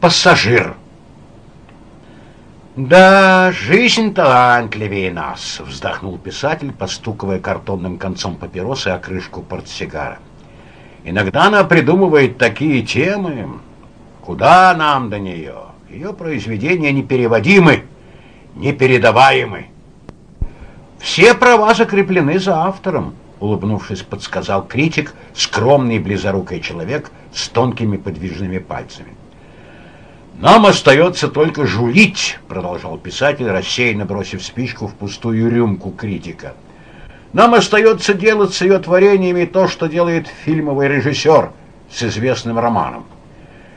пассажир. «Да, жизнь талантливее нас», — вздохнул писатель, постукивая картонным концом папиросы о крышку портсигара. «Иногда она придумывает такие темы. Куда нам до нее? Ее произведения непереводимы, непередаваемы. Все права закреплены за автором», — улыбнувшись, подсказал критик, скромный близорукий человек с тонкими подвижными пальцами. «Нам остается только жулить», — продолжал писатель, рассеянно бросив спичку в пустую рюмку критика. «Нам остается делать с ее творениями то, что делает фильмовый режиссер с известным романом.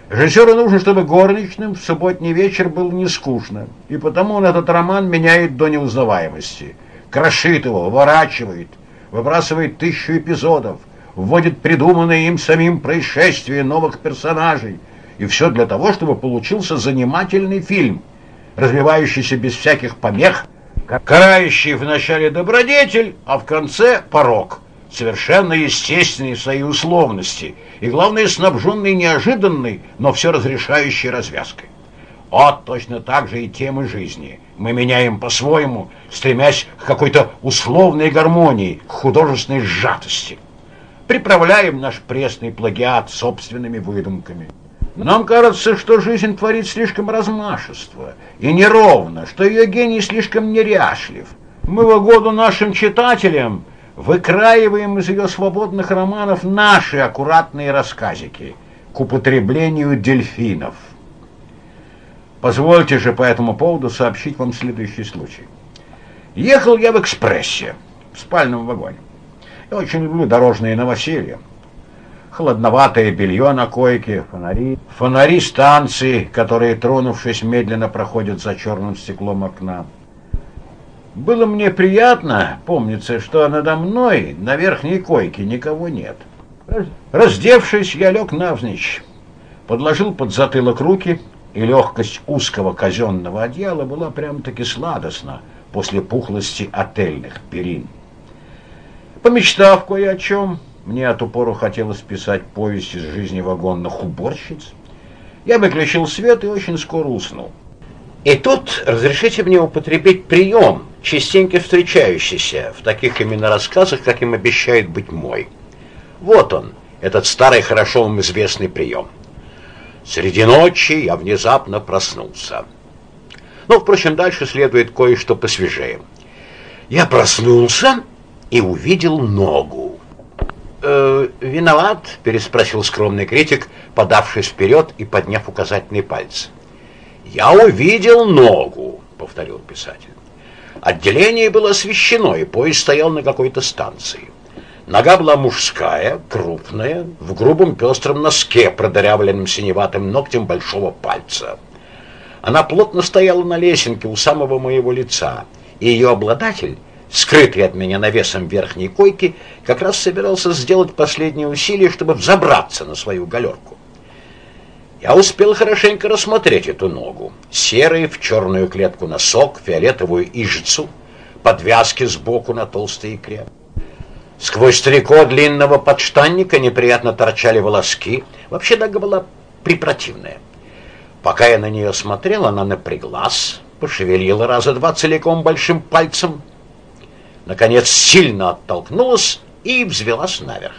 Режиссеру нужно, чтобы горничным в субботний вечер было не скучно, и потому он этот роман меняет до неузнаваемости, крошит его, выворачивает, выбрасывает тысячу эпизодов, вводит придуманные им самим происшествия новых персонажей — и все для того, чтобы получился занимательный фильм, развивающийся без всяких помех, карающий в начале добродетель, а в конце порог, совершенно естественный в своей условности и, главное, снабженный неожиданной, но все разрешающей развязкой. Вот точно так же и темы жизни. Мы меняем по-своему, стремясь к какой-то условной гармонии, к художественной сжатости. Приправляем наш пресный плагиат собственными выдумками. Нам кажется, что жизнь творит слишком размашество и неровно, что ее гений слишком неряшлив. Мы в угоду нашим читателям выкраиваем из ее свободных романов наши аккуратные рассказики к употреблению дельфинов. Позвольте же по этому поводу сообщить вам следующий случай. Ехал я в экспрессе, в спальном вагоне. Я очень люблю дорожные новоселья холодноватое белье на койке, фонари, фонари станции, которые, тронувшись, медленно проходят за черным стеклом окна. Было мне приятно, помнится, что надо мной на верхней койке никого нет. Раздевшись, я лег навзничь, подложил под затылок руки, и легкость узкого казенного одеяла была прям-таки сладостна после пухлости отельных перин. Помечтав кое о чем, мне от упору хотелось писать повесть из жизни вагонных уборщиц. Я выключил свет и очень скоро уснул. И тут разрешите мне употребить прием, частенько встречающийся в таких именно рассказах, каким обещает быть мой. Вот он, этот старый, хорошо вам известный прием. Среди ночи я внезапно проснулся. Ну, впрочем, дальше следует кое-что посвежее. Я проснулся и увидел ногу э, виноват?» – переспросил скромный критик, подавшись вперед и подняв указательный палец. «Я увидел ногу», – повторил писатель. Отделение было освещено, и поезд стоял на какой-то станции. Нога была мужская, крупная, в грубом пестром носке, продырявленном синеватым ногтем большого пальца. Она плотно стояла на лесенке у самого моего лица, и ее обладатель – скрытый от меня навесом верхней койки, как раз собирался сделать последнее усилие, чтобы взобраться на свою галерку. Я успел хорошенько рассмотреть эту ногу. Серый в черную клетку носок, фиолетовую ижицу, подвязки сбоку на толстой икре. Сквозь трико длинного подштанника неприятно торчали волоски. Вообще нога была припротивная. Пока я на нее смотрел, она напряглась, пошевелила раза два целиком большим пальцем — наконец сильно оттолкнулась и взвелась наверх.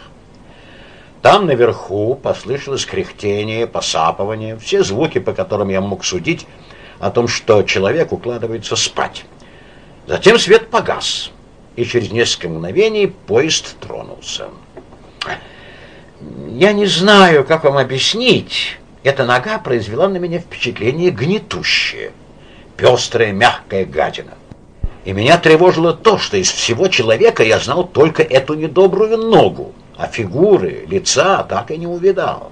Там наверху послышалось кряхтение, посапывание, все звуки, по которым я мог судить о том, что человек укладывается спать. Затем свет погас, и через несколько мгновений поезд тронулся. Я не знаю, как вам объяснить, эта нога произвела на меня впечатление гнетущее, пестрая мягкая гадина. И меня тревожило то, что из всего человека я знал только эту недобрую ногу, а фигуры, лица так и не увидал.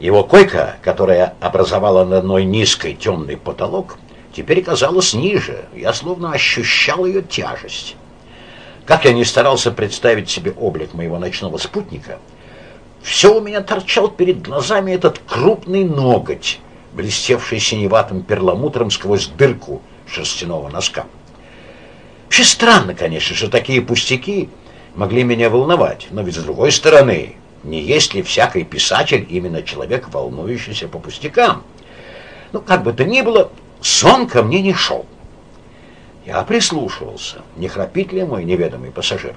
Его койка, которая образовала над мной низкий темный потолок, теперь казалась ниже, я словно ощущал ее тяжесть. Как я не старался представить себе облик моего ночного спутника, все у меня торчал перед глазами этот крупный ноготь, блестевший синеватым перламутром сквозь дырку шерстяного носка. Вообще странно, конечно, что такие пустяки могли меня волновать, но ведь с другой стороны, не есть ли всякий писатель именно человек, волнующийся по пустякам. Ну, как бы то ни было, сон ко мне не шел. Я прислушивался, не храпит ли мой неведомый пассажир.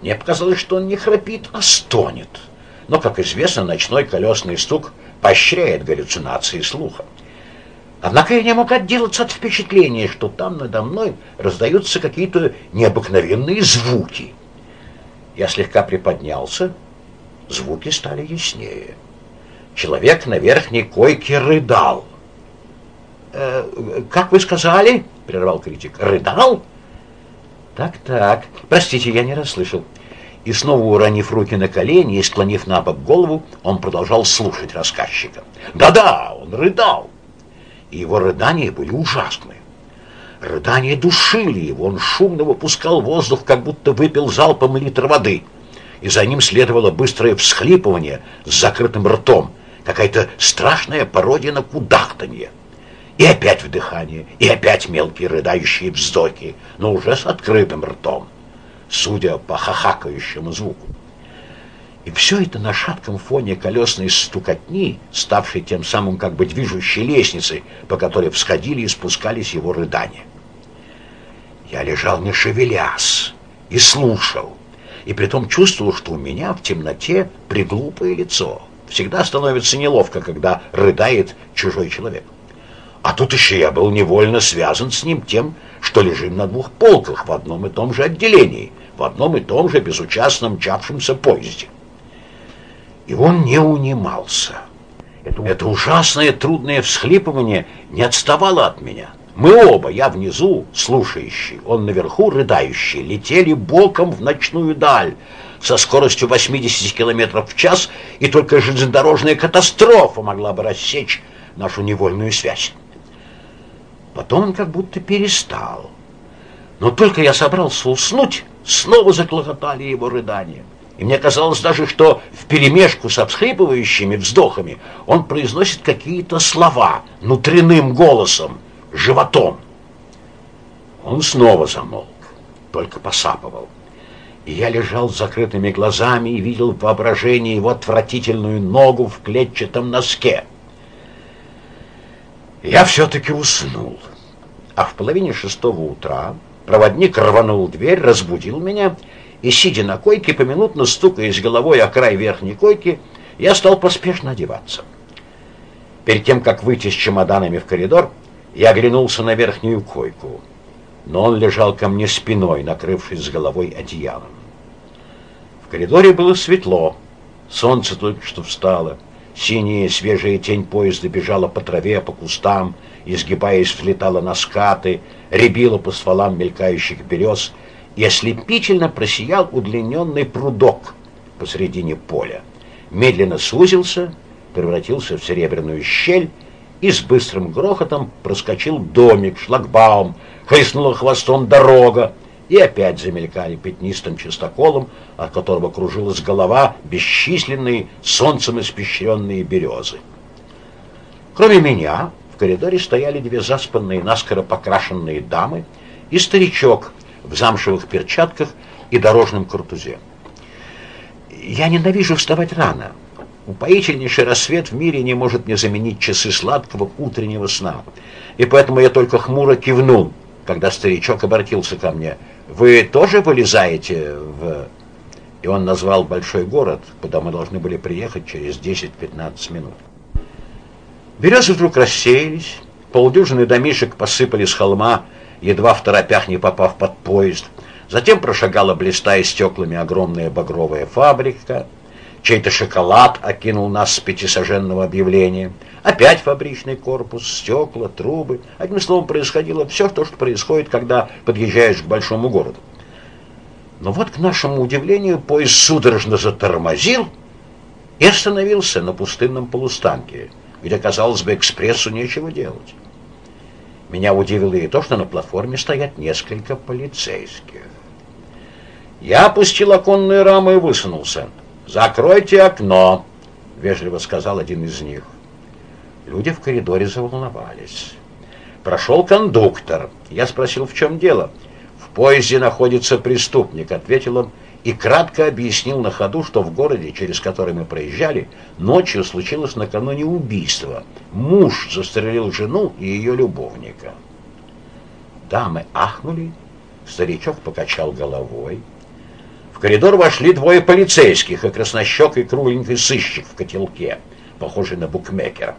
Мне показалось, что он не храпит, а стонет. Но, как известно, ночной колесный стук поощряет галлюцинации слуха. Однако я не мог отделаться от впечатления, что там надо мной раздаются какие-то необыкновенные звуки. Я слегка приподнялся, звуки стали яснее. Человек на верхней койке рыдал. «Э, «Как вы сказали?» — прервал критик. «Рыдал?» «Так-так. Простите, я не расслышал». И снова уронив руки на колени и склонив на бок голову, он продолжал слушать рассказчика. «Да-да, он рыдал!» И его рыдания были ужасные. Рыдания душили его, он шумно выпускал воздух, как будто выпил залпом литр воды. И за ним следовало быстрое всхлипывание с закрытым ртом, какая-то страшная пародия на кудахтанье. И опять вдыхание, и опять мелкие рыдающие вздохи, но уже с открытым ртом, судя по хахакающему звуку. И все это на шатком фоне колесной стукотни, ставшей тем самым как бы движущей лестницей, по которой всходили и спускались его рыдания. Я лежал не шевелясь и слушал, и притом чувствовал, что у меня в темноте приглупое лицо. Всегда становится неловко, когда рыдает чужой человек. А тут еще я был невольно связан с ним тем, что лежим на двух полках в одном и том же отделении, в одном и том же безучастно мчавшемся поезде. И он не унимался. Это, это ужасное трудное всхлипывание не отставало от меня. Мы оба, я внизу, слушающий, он наверху, рыдающий, летели боком в ночную даль со скоростью 80 км в час, и только железнодорожная катастрофа могла бы рассечь нашу невольную связь. Потом он как будто перестал. Но только я собрался уснуть, снова заклохотали его рыдания. И мне казалось даже, что вперемешку с обсхлипывающими вздохами он произносит какие-то слова внутренним голосом, животом. Он снова замолк, только посапывал. И я лежал с закрытыми глазами и видел в воображении его отвратительную ногу в клетчатом носке. Я все-таки уснул. А в половине шестого утра проводник рванул дверь, разбудил меня, и, сидя на койке, поминутно стукаясь головой о край верхней койки, я стал поспешно одеваться. Перед тем, как выйти с чемоданами в коридор, я оглянулся на верхнюю койку, но он лежал ко мне спиной, накрывшись с головой одеялом. В коридоре было светло, солнце только что встало, синяя свежая тень поезда бежала по траве, по кустам, изгибаясь, взлетала на скаты, рябила по стволам мелькающих берез и ослепительно просиял удлиненный прудок посредине поля. Медленно сузился, превратился в серебряную щель и с быстрым грохотом проскочил домик, шлагбаум, хлестнула хвостом дорога, и опять замелькали пятнистым чистоколом, от которого кружилась голова бесчисленные солнцем испещренные березы. Кроме меня, в коридоре стояли две заспанные, наскоро покрашенные дамы и старичок в замшевых перчатках и дорожном картузе. Я ненавижу вставать рано. Упоительнейший рассвет в мире не может мне заменить часы сладкого утреннего сна. И поэтому я только хмуро кивнул, когда старичок обратился ко мне. «Вы тоже вылезаете в...» И он назвал большой город, куда мы должны были приехать через 10-15 минут. Березы вдруг рассеялись, полдюжины домишек посыпали с холма, едва в торопях не попав под поезд. Затем прошагала, блистая стеклами, огромная багровая фабрика. Чей-то шоколад окинул нас с пятисоженного объявления. Опять фабричный корпус, стекла, трубы. Одним словом, происходило все то, что происходит, когда подъезжаешь к большому городу. Но вот, к нашему удивлению, поезд судорожно затормозил и остановился на пустынном полустанке, где, казалось бы, экспрессу нечего делать. Меня удивило и то, что на платформе стоят несколько полицейских. Я опустил оконную раму и высунулся. «Закройте окно!» — вежливо сказал один из них. Люди в коридоре заволновались. Прошел кондуктор. Я спросил, в чем дело. «В поезде находится преступник», — ответил он и кратко объяснил на ходу, что в городе, через который мы проезжали, ночью случилось накануне убийство. Муж застрелил жену и ее любовника. Дамы ахнули, старичок покачал головой. В коридор вошли двое полицейских и краснощекий кругленький сыщик в котелке, похожий на букмекера.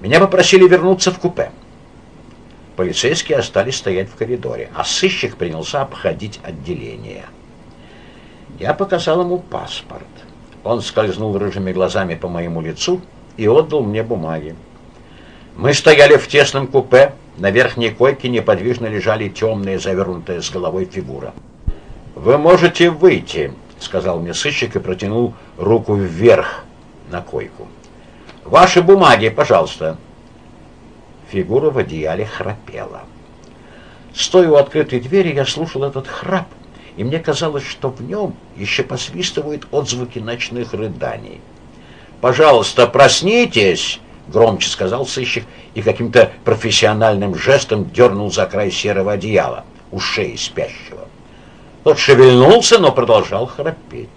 Меня попросили вернуться в купе. Полицейские остались стоять в коридоре, а сыщик принялся обходить отделение. Я показал ему паспорт. Он скользнул рыжими глазами по моему лицу и отдал мне бумаги. Мы стояли в тесном купе, на верхней койке неподвижно лежали темные, завернутые с головой фигура. «Вы можете выйти», — сказал мне сыщик и протянул руку вверх на койку. «Ваши бумаги, пожалуйста». Фигура в одеяле храпела. Стоя у открытой двери, я слушал этот храп, и мне казалось, что в нем еще посвистывают отзвуки ночных рыданий. «Пожалуйста, проснитесь!» — громче сказал сыщик и каким-то профессиональным жестом дернул за край серого одеяла у шеи спящего. Тот шевельнулся, но продолжал храпеть.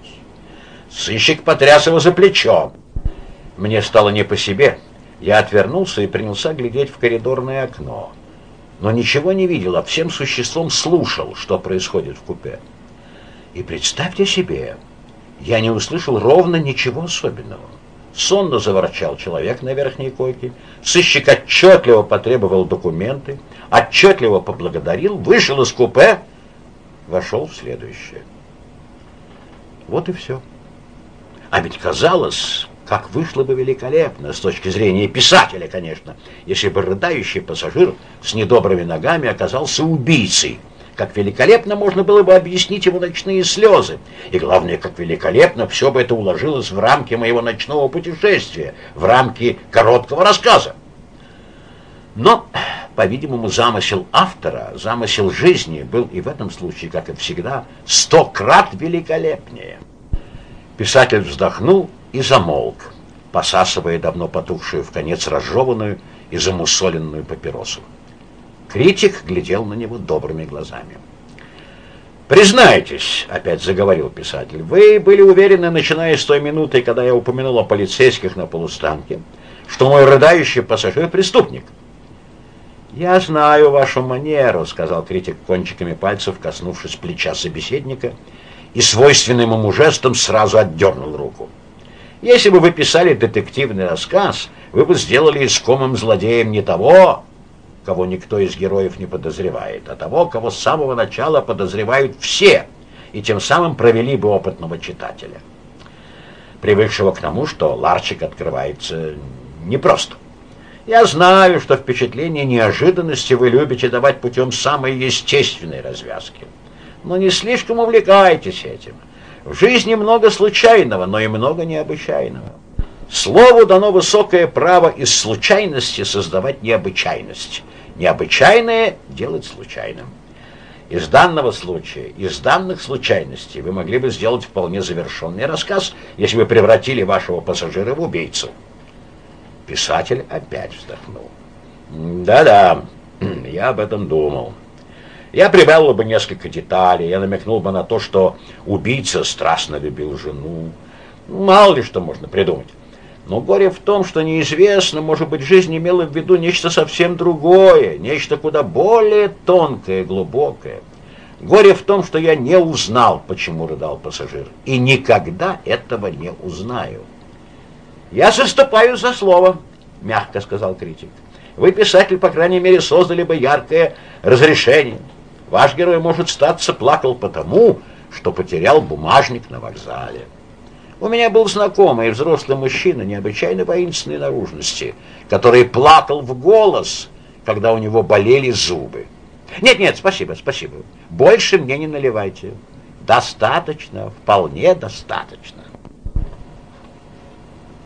Сыщик потряс его за плечо. Мне стало не по себе. Я отвернулся и принялся глядеть в коридорное окно. Но ничего не видел, а всем существом слушал, что происходит в купе. И представьте себе, я не услышал ровно ничего особенного. Сонно заворчал человек на верхней койке. Сыщик отчетливо потребовал документы, отчетливо поблагодарил, вышел из купе, вошел в следующее. Вот и все. А ведь казалось, как вышло бы великолепно, с точки зрения писателя, конечно, если бы рыдающий пассажир с недобрыми ногами оказался убийцей. Как великолепно можно было бы объяснить его ночные слезы. И главное, как великолепно все бы это уложилось в рамки моего ночного путешествия, в рамки короткого рассказа. Но, по-видимому, замысел автора, замысел жизни был и в этом случае, как и всегда, сто крат великолепнее. Писатель вздохнул и замолк, посасывая давно потухшую в конец разжеванную и замусоленную папиросу. Критик глядел на него добрыми глазами. «Признайтесь», — опять заговорил писатель, — «вы были уверены, начиная с той минуты, когда я упомянул о полицейских на полустанке, что мой рыдающий пассажир — преступник». «Я знаю вашу манеру», — сказал критик кончиками пальцев, коснувшись плеча собеседника, и свойственным ему жестом сразу отдернул руку. «Если бы вы писали детективный рассказ, вы бы сделали искомым злодеем не того, кого никто из героев не подозревает, а того, кого с самого начала подозревают все, и тем самым провели бы опытного читателя, привыкшего к тому, что ларчик открывается непросто. Я знаю, что впечатление неожиданности вы любите давать путем самой естественной развязки. Но не слишком увлекайтесь этим. В жизни много случайного, но и много необычайного. Слову дано высокое право из случайности создавать необычайность необычайное делать случайным. Из данного случая, из данных случайностей вы могли бы сделать вполне завершенный рассказ, если бы превратили вашего пассажира в убийцу. Писатель опять вздохнул. Да-да, я об этом думал. Я прибавил бы несколько деталей, я намекнул бы на то, что убийца страстно любил жену. Мало ли что можно придумать. Но горе в том, что неизвестно, может быть, жизнь имела в виду нечто совсем другое, нечто куда более тонкое, глубокое. Горе в том, что я не узнал, почему рыдал пассажир, и никогда этого не узнаю. «Я заступаю за слово», — мягко сказал критик. «Вы, писатель, по крайней мере, создали бы яркое разрешение. Ваш герой, может, статься плакал потому, что потерял бумажник на вокзале». У меня был знакомый взрослый мужчина необычайно воинственной наружности, который плакал в голос, когда у него болели зубы. Нет, нет, спасибо, спасибо. Больше мне не наливайте. Достаточно, вполне достаточно.